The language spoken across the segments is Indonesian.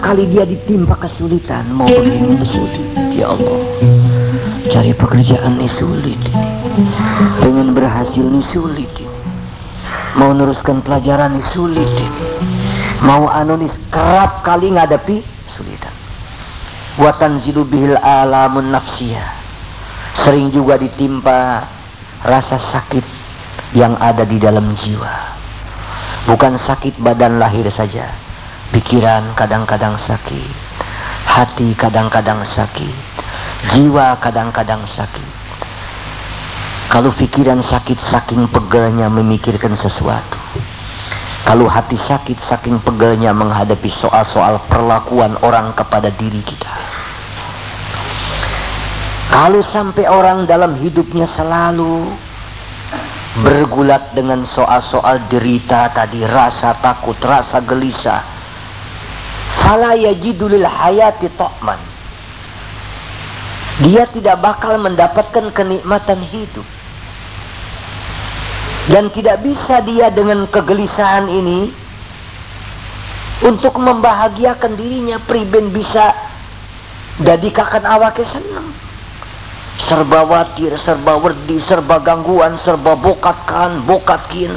kali dia ditimpa kesulitan mau begini sulit ya Allah cari pekerjaan ini sulit pengen berhasil ini sulit mau neruskan pelajaran ini sulit mau ini kerap kali ngadepi sulitan buatan zilu bihil alamun nafsiyah. Sering juga ditimpa rasa sakit yang ada di dalam jiwa. Bukan sakit badan lahir saja pikiran kadang-kadang sakit. Hati kadang-kadang sakit. Jiwa kadang-kadang sakit. Kalau pikiran sakit saking pegelnya memikirkan sesuatu. Kalau hati sakit saking pegelnya menghadapi soal-soal perlakuan orang kepada diri kita. Kalau sampai orang dalam hidupnya selalu bergulat dengan soal-soal derita tadi, rasa takut, rasa gelisah, fala yajidulil hayati to'man. Dia tidak bakal mendapatkan kenikmatan hidup. Dan tidak bisa dia dengan kegelisahan ini untuk membahagiakan dirinya priben bisa dadikakan awake senang serba watir, serba werdi, serba gangguan, serba bokatkan, bokatkin,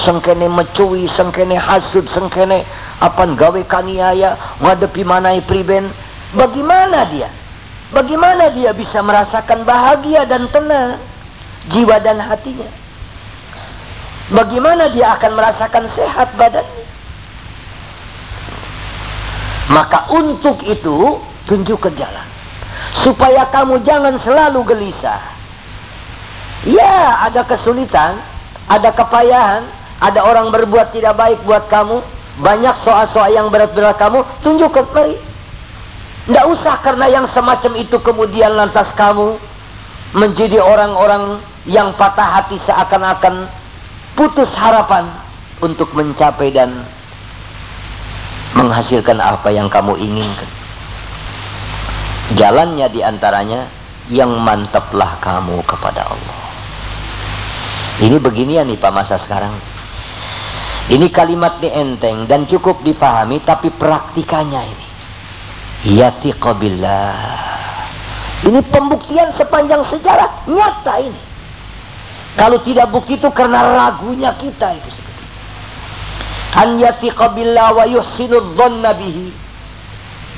sengkene mecuwi, sengkene hasud, sengkene apan gawe kaniaya, ngadepi manai priben. Bagaimana dia? Bagaimana dia bisa merasakan bahagia dan tenang jiwa dan hatinya? Bagaimana dia akan merasakan sehat badannya? Maka untuk itu tunjuk ke jalan supaya kamu jangan selalu gelisah. Ya, ada kesulitan, ada kepayahan, ada orang berbuat tidak baik buat kamu, banyak soal-soal yang berat-berat kamu, tunjukkan mari. Tidak usah karena yang semacam itu kemudian lantas kamu menjadi orang-orang yang patah hati seakan-akan putus harapan untuk mencapai dan menghasilkan apa yang kamu inginkan. Jalannya di antaranya yang mantaplah kamu kepada Allah. Ini beginian nih Pak masa sekarang. Ini kalimat ini enteng dan cukup dipahami tapi praktikannya ini. Yatiqa Ini pembuktian sepanjang sejarah nyata ini. Kalau tidak bukti itu karena ragunya kita itu seperti. An yatiqa wa yuhsinu dhanna bihi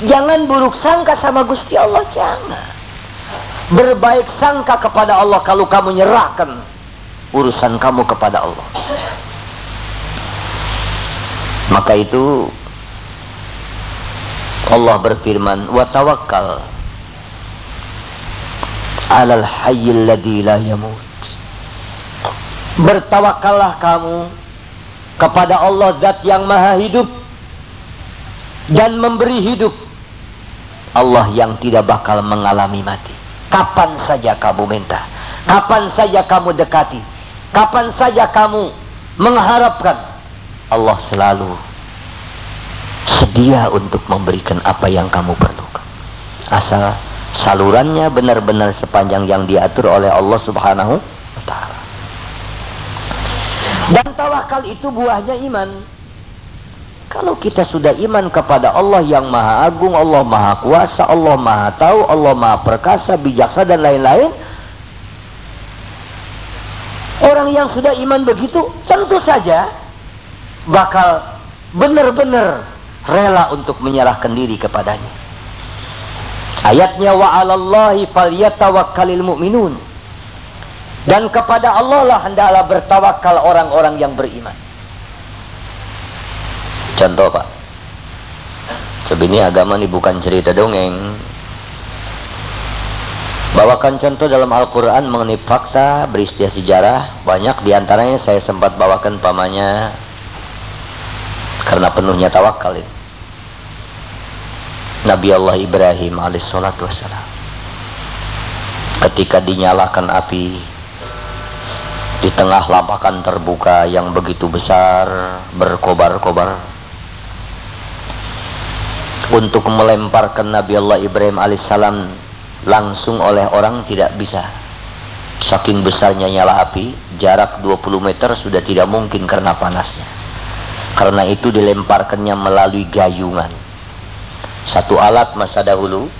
Jangan buruk sangka sama Gusti Allah, jangan. Berbaik sangka kepada Allah kalau kamu nyerahkan urusan kamu kepada Allah. Maka itu Allah berfirman, "Wa tawakkal 'alal hayyil ladzi la yamut." Bertawakallah kamu kepada Allah zat yang maha hidup dan memberi hidup Allah yang tidak bakal mengalami mati. Kapan saja kamu minta, kapan saja kamu dekati, kapan saja kamu mengharapkan, Allah selalu sedia untuk memberikan apa yang kamu perlukan. Asal salurannya benar-benar sepanjang yang diatur oleh Allah Subhanahu wa taala. Dan tawakal itu buahnya iman. Kalau kita sudah iman kepada Allah yang maha agung, Allah maha kuasa, Allah maha tahu, Allah maha perkasa, bijaksana dan lain-lain. Orang yang sudah iman begitu tentu saja bakal benar-benar rela untuk menyerahkan diri kepadanya. Ayatnya wa 'alallahi falyatawakkalul mu'minun. Dan kepada Allah lah hendaklah bertawakal orang-orang yang beriman. Contoh Pak. Sebenarnya agama ini bukan cerita dongeng. Bawakan contoh dalam Al-Quran mengenai fakta beristilah sejarah. Banyak di antaranya saya sempat bawakan pamannya karena penuhnya tawakal ini. Nabi Allah Ibrahim alaihissalatu wassalam. Ketika dinyalakan api di tengah lapakan terbuka yang begitu besar berkobar-kobar untuk melemparkan Nabi Allah Ibrahim alaihissalam langsung oleh orang tidak bisa. Saking besarnya nyala api jarak 20 meter sudah tidak mungkin karena panasnya. Karena itu dilemparkannya melalui gayungan satu alat masa dahulu.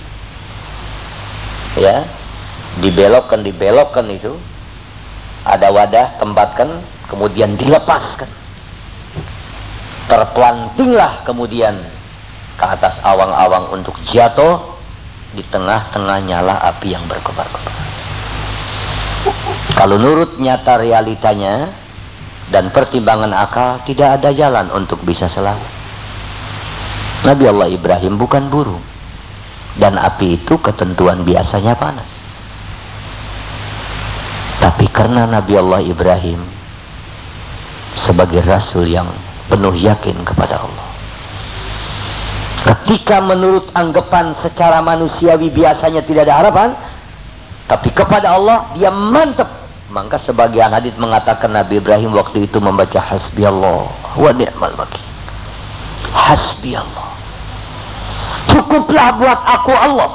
Ya dibelokkan dibelokkan itu. Ada wadah tempatkan kemudian dilepaskan. Terpelantinglah kemudian ke atas awang-awang untuk jatuh. Di tengah-tengah nyala api yang berkobar-kobar. Kalau nurut nyata realitanya dan pertimbangan akal tidak ada jalan untuk bisa selamat Nabi Allah Ibrahim bukan burung. Dan api itu ketentuan biasanya panas. Tapi karena Nabi Allah Ibrahim sebagai rasul yang penuh yakin kepada Allah ketika menurut anggapan secara manusiawi biasanya tidak ada harapan tapi kepada Allah dia mantap. Maka sebagian hadis mengatakan Nabi Ibrahim waktu itu membaca hasbi Allah wa ni'mal wakil. Hasbi Allah cukuplah buat aku Allah.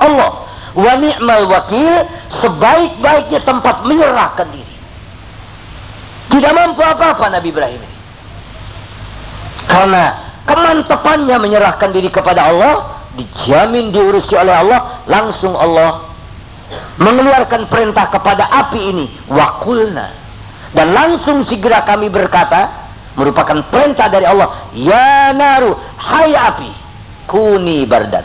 Allah. Wa ni'mal wakil sebaik-baiknya tempat menyerahkan diri. Tidak mampu apa-apa Nabi Ibrahim. Ini karena kemantapannya menyerahkan diri kepada Allah dijamin diurusi oleh Allah langsung Allah mengeluarkan perintah kepada api ini wakulna dan langsung segera kami berkata merupakan perintah dari Allah ya naru hai api kuni bardan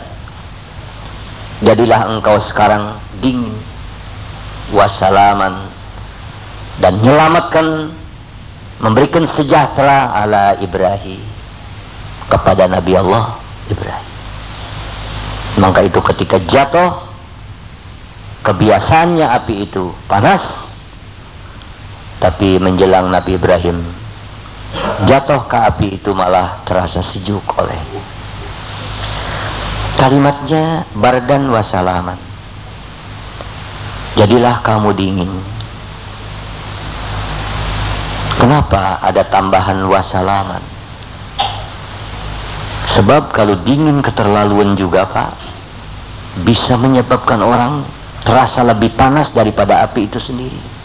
jadilah engkau sekarang dingin wasalaman dan menyelamatkan memberikan sejahtera ala Ibrahim kepada Nabi Allah Ibrahim. Maka itu ketika jatuh kebiasaannya api itu panas tapi menjelang Nabi Ibrahim jatuh ke api itu malah terasa sejuk oleh kalimatnya bardan wasalaman jadilah kamu dingin. Kenapa ada tambahan wasalaman sebab kalau dingin keterlaluan juga pak bisa menyebabkan orang terasa lebih panas daripada api itu sendiri.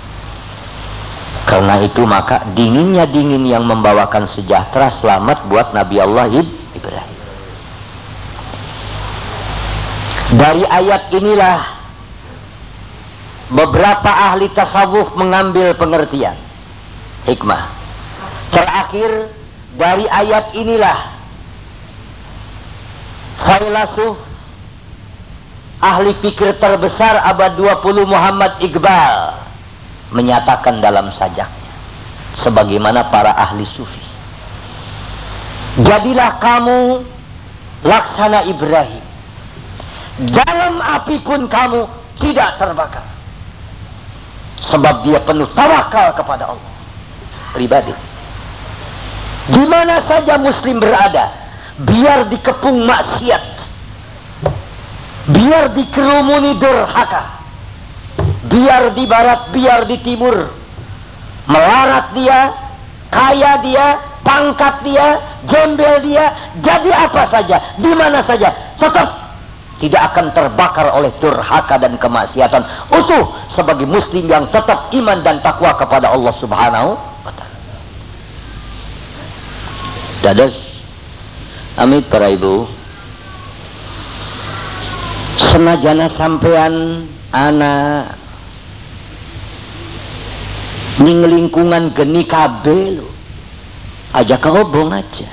Karena itu maka dinginnya dingin yang membawakan sejahtera selamat buat Nabi Allah Ibrahim dari ayat inilah beberapa ahli tasawuf mengambil pengertian. Hikmah. Terakhir dari ayat inilah filosof ahli pikir terbesar abad 20 Muhammad Iqbal menyatakan dalam sajaknya sebagaimana para ahli sufi jadilah kamu laksana Ibrahim dalam api pun kamu tidak terbakar. Sebab dia penuh tawakal kepada Allah. Pribadi di mana saja muslim berada biar dikepung maksiat biar dikerumuni durhaka biar di barat biar di timur melarat dia kaya dia pangkat dia gembel dia jadi apa saja di mana saja tetap tidak akan terbakar oleh durhaka dan kemaksiatan. Utuh sebagai muslim yang tetap iman dan takwa kepada Allah subhanahu wa ta'ala. Dadas amit para ibu senajana sampean anak ning lingkungan geni kabel aja obong aja,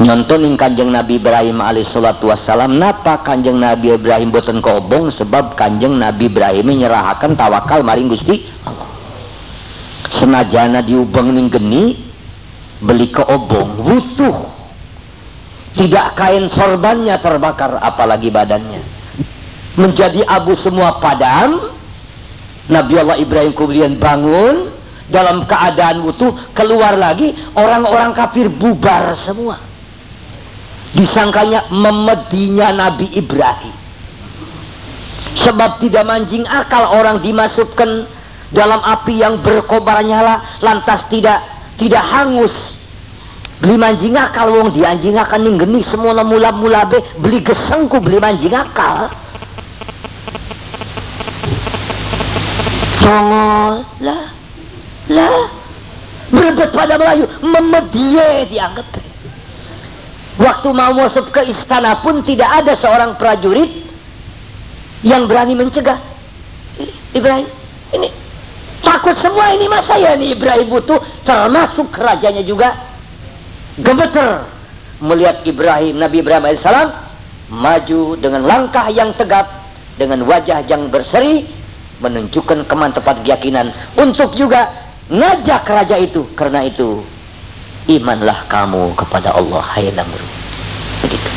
nyontonin kanjeng Nabi Ibrahim alaihissalatu wassalam napa kanjeng Nabi Ibrahim boten kobong sebab kanjeng Nabi Ibrahim nyerahakan tawakal maring Gusti senajana diubeng ning geni beli ke obong butuh tidak kain sorbannya terbakar apalagi badannya. Menjadi abu semua padam Nabi Allah Ibrahim kemudian bangun dalam keadaan utuh keluar lagi orang-orang kafir bubar semua disangkanya memedinya Nabi Ibrahim. Sebab tidak mancing akal orang dimasukkan dalam api yang berkobar nyala lantas tidak tidak hangus. Beli manjing akal wong di anjing akan ning geni semua mula mula be. Beli gesengku beli manjing akal. Congol lah. Lah berebut pada Melayu memedie dianggap Waktu mau masuk ke istana pun tidak ada seorang prajurit yang berani mencegah. Ibrahim, ini takut semua ini mas saya nih Ibrahim butuh. Termasuk rajanya juga. Gemeter melihat Ibrahim Nabi Ibrahim alaihissalam maju dengan langkah yang tegap dengan wajah yang berseri menunjukkan kemantapan keyakinan untuk juga ngajak raja itu. Karena itu imanlah kamu kepada Allah hai namru begitu.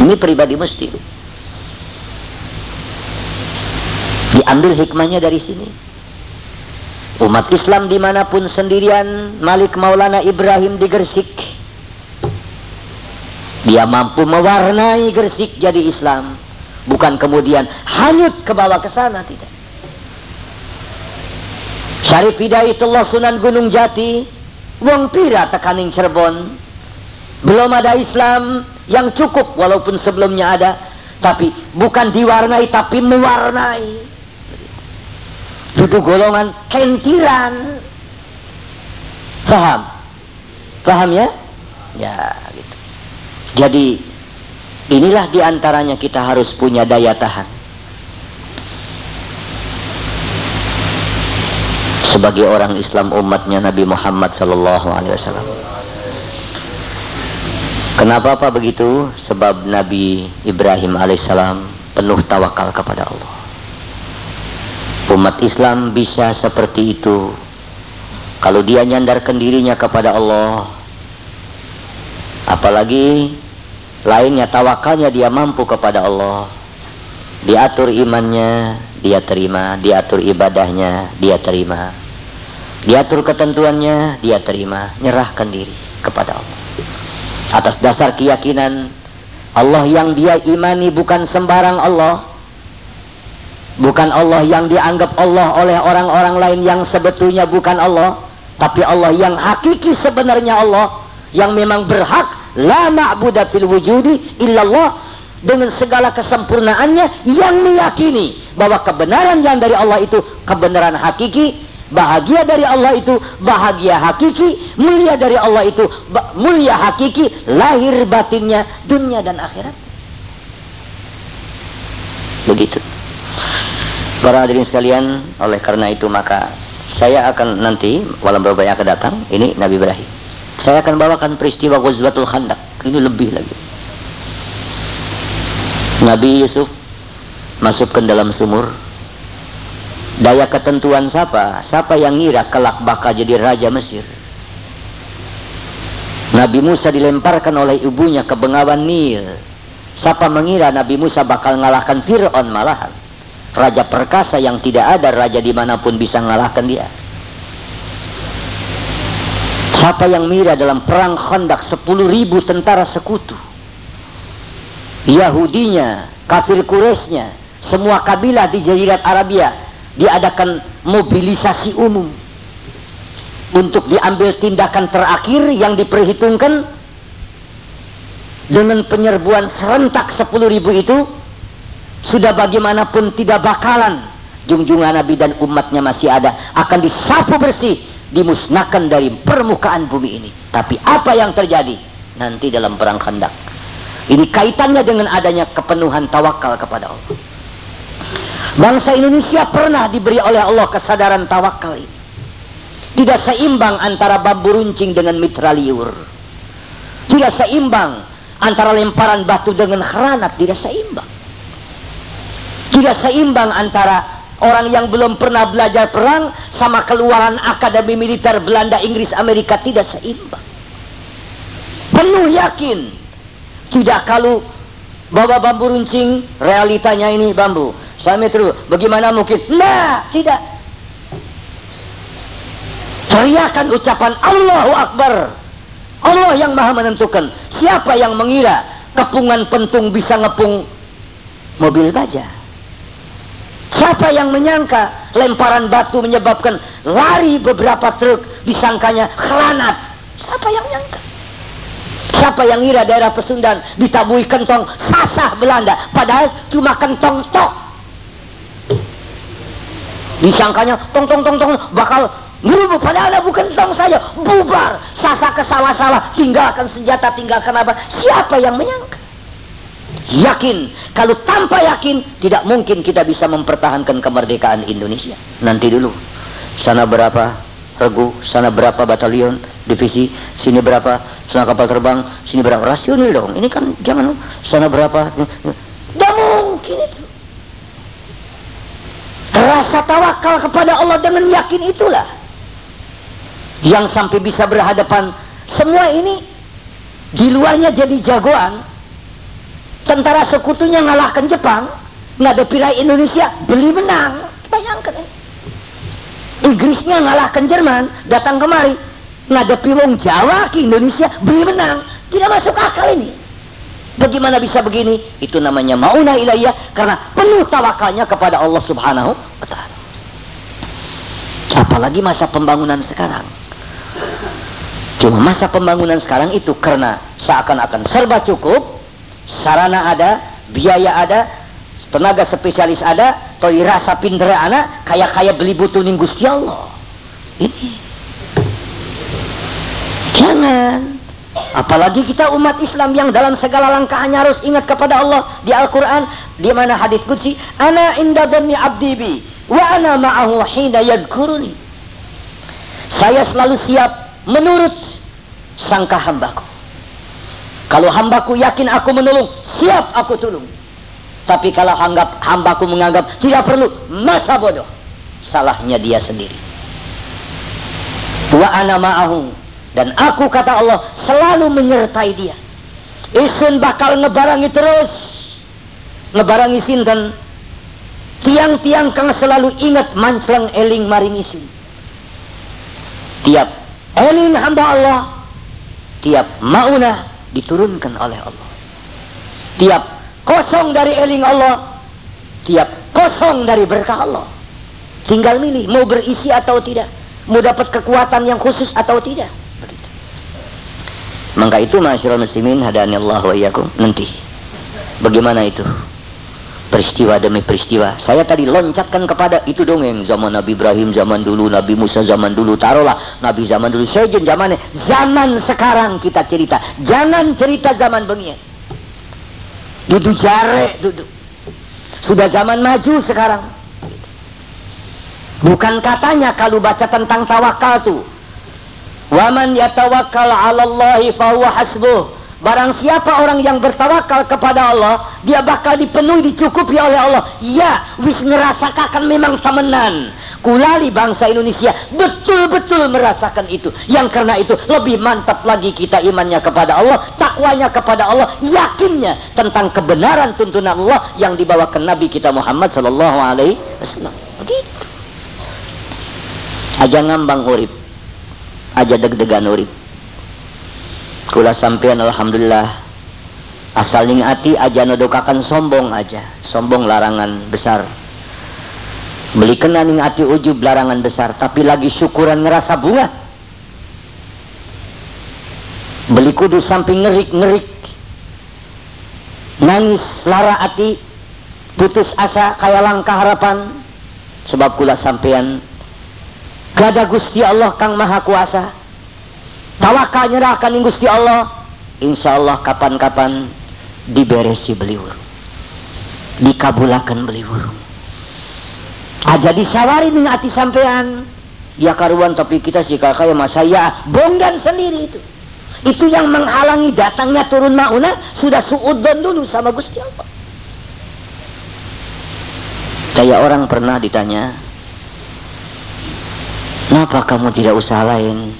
Ini pribadi mesti. Diambil hikmahnya dari sini. Umat Islam di mana pun sendirian Malik Maulana Ibrahim di Gersik. Dia mampu mewarnai Gersik jadi Islam. Bukan kemudian hanyut ke bawah ke sana tidak. Syarif Hidayatullah Sunan Gunung Jati wong pira tekaning Cirebon. Belum ada Islam yang cukup walaupun sebelumnya ada tapi bukan diwarnai tapi mewarnai. Itu golongan kentiran. Paham paham ya? Ya gitu. Jadi Inilah di antaranya kita harus punya daya tahan. Sebagai orang Islam umatnya Nabi Muhammad Sallallahu Alaihi Wasallam. Kenapa apa begitu? Sebab Nabi Ibrahim alaihissalam penuh tawakal kepada Allah. Umat Islam bisa seperti itu kalau dia nyandarkan dirinya kepada Allah. Apalagi lainnya tawakalnya dia mampu kepada Allah diatur imannya dia terima diatur ibadahnya dia terima diatur ketentuannya dia terima nyerahkan diri kepada Allah. Atas dasar keyakinan Allah yang dia imani bukan sembarang Allah. Bukan Allah yang dianggap Allah oleh orang-orang lain yang sebetulnya bukan Allah tapi Allah yang hakiki sebenarnya Allah yang memang berhak la ma'budah fil wujudi illallah dengan segala kesempurnaannya yang meyakini bahwa kebenaran yang dari Allah itu kebenaran hakiki bahagia dari Allah itu bahagia hakiki mulia dari Allah itu mulia hakiki lahir batinnya dunia dan akhirat begitu para hadirin sekalian oleh karena itu maka saya akan nanti malam berapa yang akan datang ini Nabi Ibrahim saya akan bawakan peristiwa Ghazwatul Khandaq. Ini lebih lagi. Nabi Yusuf masuk ke dalam sumur. Daya ketentuan siapa? Siapa yang ngira kelak bakal jadi raja Mesir? Nabi Musa dilemparkan oleh ibunya ke bengawan Nil. Siapa mengira Nabi Musa bakal ngalahkan Fir'aun malahan? Raja perkasa yang tidak ada raja di mana pun bisa ngalahkan dia. Siapa yang mira dalam perang Khandaq 10 ribu tentara sekutu Yahudinya, kafir Quraisynya semua kabilah di Jazirat Arabia diadakan mobilisasi umum untuk diambil tindakan terakhir yang diperhitungkan dengan penyerbuan serentak 10 ribu itu sudah bagaimanapun tidak bakalan junjungan Nabi dan umatnya masih ada akan disapu bersih dimusnahkan dari permukaan bumi ini. Tapi apa yang terjadi nanti dalam perang khandak? Ini kaitannya dengan adanya kepenuhan tawakal kepada Allah. Bangsa Indonesia pernah diberi oleh Allah kesadaran tawakal ini. Tidak seimbang antara bambu runcing dengan mitra liur. Tidak seimbang antara lemparan batu dengan kranat. Tidak seimbang. Tidak seimbang antara Orang yang belum pernah belajar perang sama keluaran Akademi Militer Belanda, Inggris, Amerika tidak seimbang. Penuh yakin. Tidak kalau bawa bambu runcing, realitanya ini bambu. Suami terus, bagaimana mungkin? Nah, tidak. Teriakan ucapan Allahu Akbar. Allah yang maha menentukan. Siapa yang mengira kepungan pentung bisa ngepung mobil gajah? Siapa yang menyangka lemparan batu menyebabkan lari beberapa truk disangkanya kranat? Siapa yang menyangka? Siapa yang ngira daerah Pesundan ditabui kentong sasah Belanda padahal cuma kentong tok. Disangkanya tong tong tong tong bakal Ngerubu padahal bukan tong saya. Bubar. Sasa ke sawah-sawah tinggalkan senjata tinggalkan apa. Siapa yang menyangka? Yakin. Kalau tanpa yakin tidak mungkin kita bisa mempertahankan kemerdekaan Indonesia. Nanti dulu. Sana berapa regu sana berapa batalion divisi sini berapa sana kapal terbang sini berapa. Rasional dong. Ini kan jangan sana berapa. Tidak mungkin itu rasa tawakal kepada Allah dengan yakin itulah. Yang sampai bisa berhadapan semua ini di luarnya jadi jagoan tentara sekutunya ngalahkan Jepang ngadepi Indonesia beli menang. Bayangkan Inggrisnya ngalahkan Jerman datang kemari ngadepi wong Jawa ke Indonesia beli menang. Tidak masuk akal ini bagaimana bisa begini itu namanya mauna ilayah karena penuh tawakalnya kepada Allah subhanahu wa ta'ala apalagi masa pembangunan sekarang Cuma masa pembangunan sekarang itu karena seakan-akan serba cukup, sarana ada, biaya ada, tenaga spesialis ada, toi rasa pinter anak, kaya-kaya beli butuh Gusti Allah. Ini. Jangan. Apalagi kita umat Islam yang dalam segala langkahnya harus ingat kepada Allah di Al-Quran di mana hadis qudsi ana inda dhanni abdi bi wa ana ma'ahu hina yadhkuruni saya selalu siap menurut sangka hambaku. Kalau hambaku yakin aku menolong, siap aku tolong. Tapi kalau anggap hambaku menganggap tidak perlu, masa bodoh. Salahnya dia sendiri. Wa ana ma'ahu. Dan aku kata Allah selalu menyertai dia. Isun bakal ngebarangi terus. Ngebarangi sinten. Tiang-tiang kang selalu ingat manclang eling maring isun. Tiap eling hamba Allah tiap maunah diturunkan oleh Allah tiap kosong dari eling Allah tiap kosong dari berkah Allah tinggal milih mau berisi atau tidak mau dapat kekuatan yang khusus atau tidak. Maka itu masyarakat muslimin hadani Allah wa iyakum nanti bagaimana itu peristiwa demi peristiwa. Saya tadi loncatkan kepada itu dongeng zaman Nabi Ibrahim zaman dulu, Nabi Musa zaman dulu, taruhlah Nabi zaman dulu. Saya zamannya zaman sekarang kita cerita. Jangan cerita zaman bengi. Duduk jare, duduk. Sudah zaman maju sekarang. Bukan katanya kalau baca tentang tawakal tuh. Waman yatawakkal 'ala Allahi fahuwa hasbuh Barang siapa orang yang bertawakal kepada Allah, dia bakal dipenuhi, dicukupi oleh Allah. Ya, wis ngerasakan memang samenan. Kulali bangsa Indonesia betul-betul merasakan itu. Yang karena itu lebih mantap lagi kita imannya kepada Allah, takwanya kepada Allah, yakinnya tentang kebenaran tuntunan Allah yang dibawakan Nabi kita Muhammad sallallahu alaihi wasallam. Begitu. Aja ngambang urip. Aja deg-degan urip kula sampean alhamdulillah asal ning ati aja nodokakan sombong aja. Sombong larangan besar. Beli kena ning ati ujub larangan besar tapi lagi syukuran ngerasa bunga. Beli kudu samping ngerik-ngerik. Nangis lara ati putus asa kayak langkah harapan. Sebab kula sampean gada gusti Allah kang maha kuasa. Tawakal nyerahkan Gusti Allah. Insya Allah kapan-kapan diberesi beliau dikabulakan beliau aja disawari dengan hati sampean. Ya karuan tapi kita sih kakak ya mas. Saya bonggan sendiri itu. Itu yang menghalangi datangnya turun mauna sudah suudon dulu sama Gusti Allah. Kayak orang pernah ditanya kenapa kamu tidak usaha lain?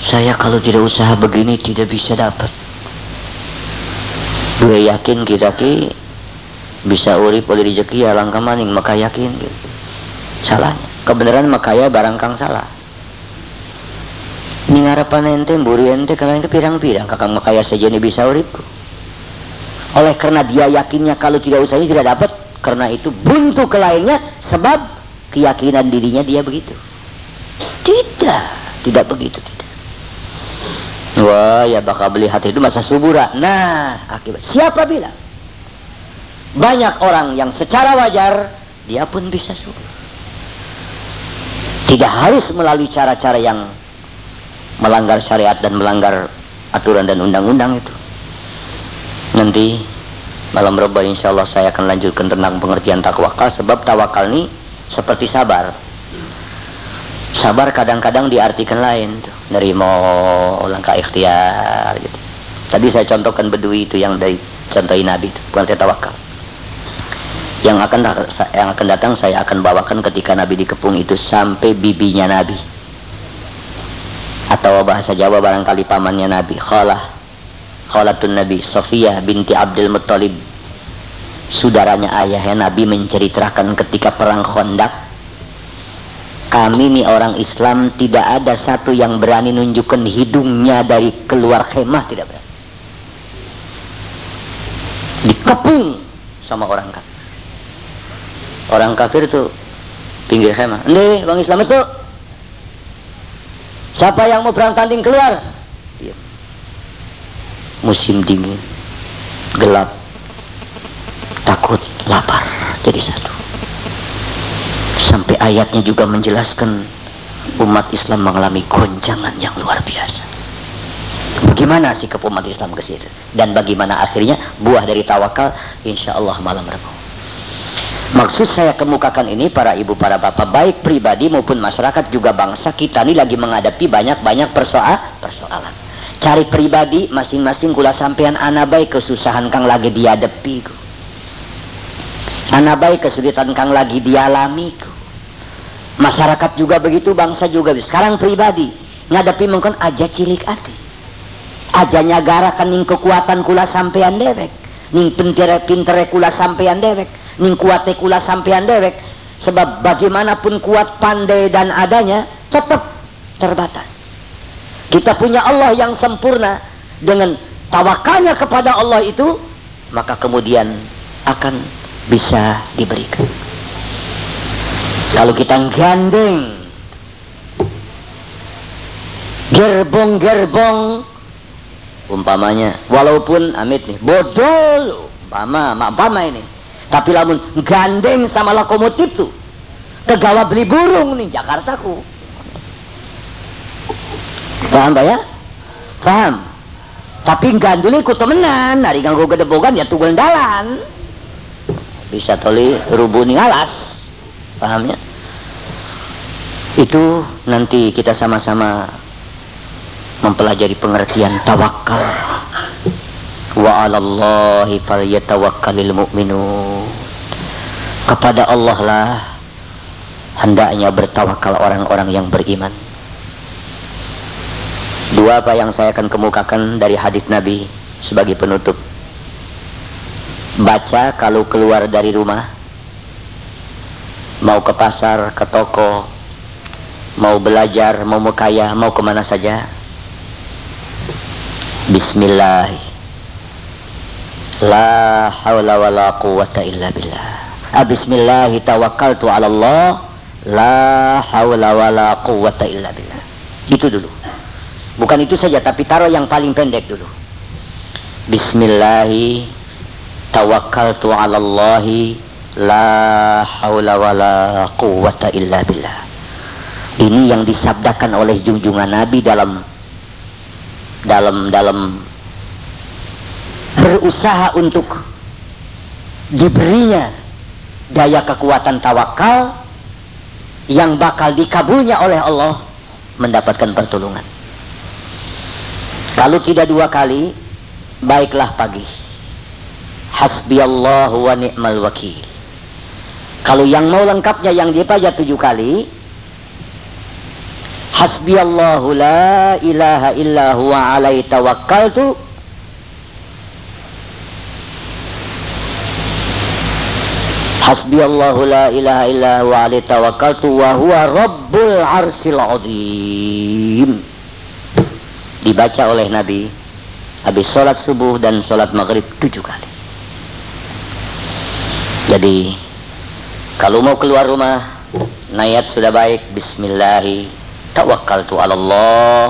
Saya kalau tidak usaha begini tidak bisa dapat. Gue yakin kita ki bisa urip oleh rezeki ya langkah maning maka yakin gitu. salah kebenaran makaya barang kang salah. Ini ngarapan ente mburi ente kalian pirang-pirang kakang makaya saja ini bisa uripku oleh karena dia yakinnya kalau tidak usahanya tidak dapat karena itu buntu ke lainnya sebab keyakinan dirinya dia begitu tidak tidak begitu tidak Wah, ya bakal beli hati itu masa subura. Nah, akibat siapa bilang? Banyak orang yang secara wajar dia pun bisa subur. Tidak harus melalui cara-cara yang melanggar syariat dan melanggar aturan dan undang-undang itu. Nanti malam roba insya Allah saya akan lanjutkan tentang pengertian takwakal sebab tawakal ini seperti sabar. Sabar kadang-kadang diartikan lain tuh. mau langkah ikhtiar gitu. Tadi saya contohkan bedui itu yang dari contohin Nabi itu, bukan tawakal yang akan yang akan datang saya akan bawakan ketika Nabi dikepung itu sampai bibinya Nabi atau bahasa Jawa barangkali pamannya Nabi Khalah Khalatun Nabi Sofiyah binti Abdul Muttalib saudaranya ayahnya Nabi menceritakan ketika perang Khandaq kami nih orang Islam tidak ada satu yang berani nunjukkan hidungnya dari keluar khemah tidak berani. Dikepung sama orang kafir. Orang kafir itu pinggir khemah. Ini bang Islam itu siapa yang mau perang tanding keluar? Musim dingin gelap takut lapar jadi satu. Sampai ayatnya juga menjelaskan umat Islam mengalami gonjangan yang luar biasa. Bagaimana sikap umat Islam ke situ? Dan bagaimana akhirnya buah dari tawakal insya Allah malam Rabu Maksud saya kemukakan ini para ibu para bapak baik pribadi maupun masyarakat juga bangsa kita ini lagi menghadapi banyak-banyak persoal persoalan. Cari pribadi masing-masing kula sampean anabai kesusahan kang lagi dihadapi ku. Anabai kesulitan kang lagi dialami. Masyarakat juga begitu, bangsa juga sekarang pribadi ngadapi mungkin aja cilik ati. Aja nyagarakan ning kekuatan kula sampean dewek. Ning pintere pintere kula sampean dewek ning kuate kula sampean dewek sebab bagaimanapun kuat pandai dan adanya tetap terbatas kita punya Allah yang sempurna dengan tawakalnya kepada Allah itu maka kemudian akan bisa diberikan. Kalau kita gandeng gerbong-gerbong umpamanya walaupun amit nih bodoh umpama umpama ini. Tapi lamun gandeng sama lokomotif tuh kegawa beli burung nih Jakarta ku paham ya? Paham? Tapi ganduli ku temenan hari ganggu gedebogan ya tunggal dalan bisa toli rubuni alas. Pahamnya itu nanti kita sama-sama mempelajari pengertian tawakal wa 'alallahi falyatawakkalul mu'minun. Kepada Allah lah hendaknya bertawakal orang-orang yang beriman. Dua apa yang saya akan kemukakan dari hadis Nabi sebagai penutup baca kalau keluar dari rumah mau ke pasar, ke toko mau belajar, mau mukaya, mau ke mana saja Bismillah La hawla wa la quwata illa billah. Ah, bismillah tawakkaltu ala Allah. La hawla wa la quwata illa billah. Itu dulu. Bukan itu saja tapi taruh yang paling pendek dulu. Bismillah tawakkaltu ala Allah. La hawla wa la quwata illa billah. Ini yang disabdakan oleh junjungan Nabi dalam dalam dalam berusaha untuk diberinya daya kekuatan tawakal yang bakal dikabulnya oleh Allah mendapatkan pertolongan. Kalau tidak dua kali, baiklah pagi. Hasbi Allah wa ni'mal wakil. Kalau yang mau lengkapnya yang dibaca tujuh kali, Hasbi Allahu la ilaha illa huwa alaihi tawakkaltu Hasbi Allahu la ilaha illa huwa alaihi tawakkaltu wa huwa rabbul arsil azim. Dibaca oleh Nabi habis sholat subuh dan sholat maghrib tujuh kali. Jadi kalau mau keluar rumah nayat sudah baik Bismillahi tawakkaltu ala Allah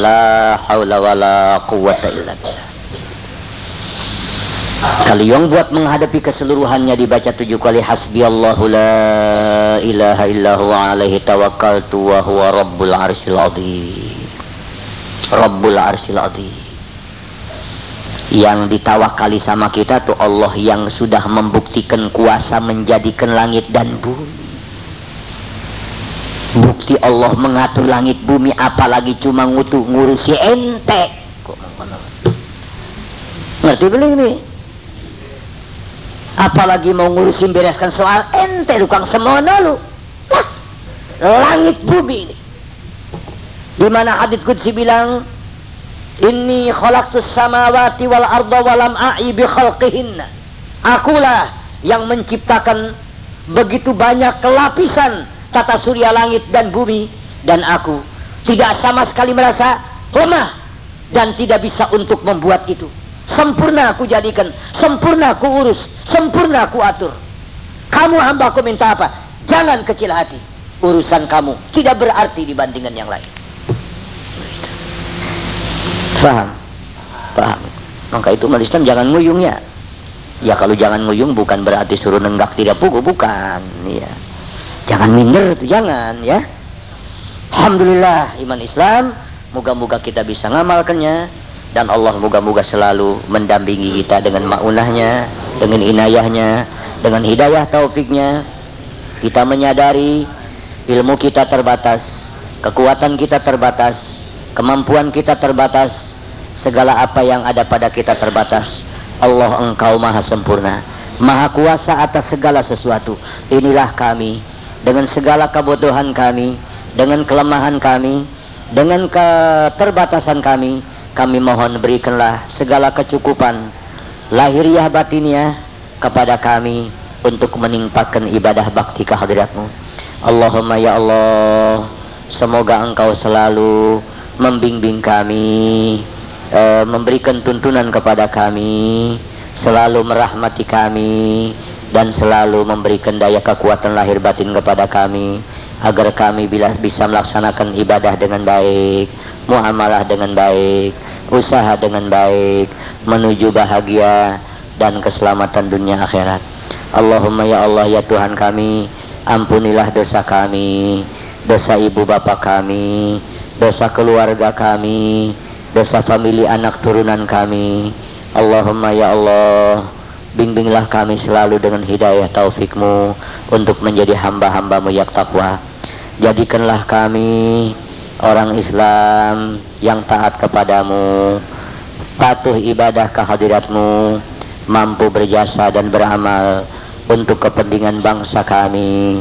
la haula wa la quwwata illa billah Kalian buat menghadapi keseluruhannya dibaca tujuh kali hasbi Allahu la ilaha illahu alaihi tawakkaltu wa huwa rabbul arsyil azim. Rabbul arsyil azim. Yang ditawakali sama kita tuh Allah yang sudah membuktikan kuasa menjadikan langit dan bumi. Bukti Allah mengatur langit bumi apalagi cuma ngutu ngurusi ente. Ngerti belum ini? apalagi mau ngurusin bereskan soal ente tukang semono lu lah langit bumi ini di mana hadits qudsi bilang inni khalaqtus samawati wal arda walam a'i bi khalqihinna akulah yang menciptakan begitu banyak kelapisan tata surya langit dan bumi dan aku tidak sama sekali merasa lemah dan tidak bisa untuk membuat itu. Sempurna aku jadikan sempurna aku urus sempurna aku atur. Kamu hamba aku minta apa? Jangan kecil hati. Urusan kamu tidak berarti dibandingkan yang lain paham? Paham. Maka itu umat Islam jangan nguyung ya. Ya kalau jangan nguyung bukan berarti suruh nenggak tidak pukul bukan ya jangan minder itu jangan ya. Alhamdulillah iman Islam moga-moga kita bisa ngamalkannya dan Allah moga-moga selalu mendampingi kita dengan maunahnya dengan inayahnya dengan hidayah taufiknya. Kita menyadari ilmu kita terbatas kekuatan kita terbatas kemampuan kita terbatas. Segala apa yang ada pada kita terbatas. Allah engkau maha sempurna. Maha kuasa atas segala sesuatu. Inilah kami. Dengan segala kebutuhan kami dengan kelemahan kami dengan keterbatasan kami kami mohon berikanlah segala kecukupan lahiriah batiniah kepada kami untuk menimpakan ibadah bakti kehadiratmu. Allahumma ya Allah semoga engkau selalu membimbing kami e, memberikan tuntunan kepada kami selalu merahmati kami dan selalu memberikan daya kekuatan lahir batin kepada kami agar kami bila bisa melaksanakan ibadah dengan baik muamalah dengan baik, usaha dengan baik, menuju bahagia dan keselamatan dunia akhirat. Allahumma ya Allah ya Tuhan kami, ampunilah dosa kami, dosa ibu bapak kami, dosa keluarga kami, dosa famili anak turunan kami. Allahumma ya Allah, bimbinglah kami selalu dengan hidayah taufikmu untuk menjadi hamba-hambamu yang takwa. Jadikanlah kami orang Islam yang taat kepadamu patuh ibadah kehadiratmu mampu berjasa dan beramal untuk kepentingan bangsa kami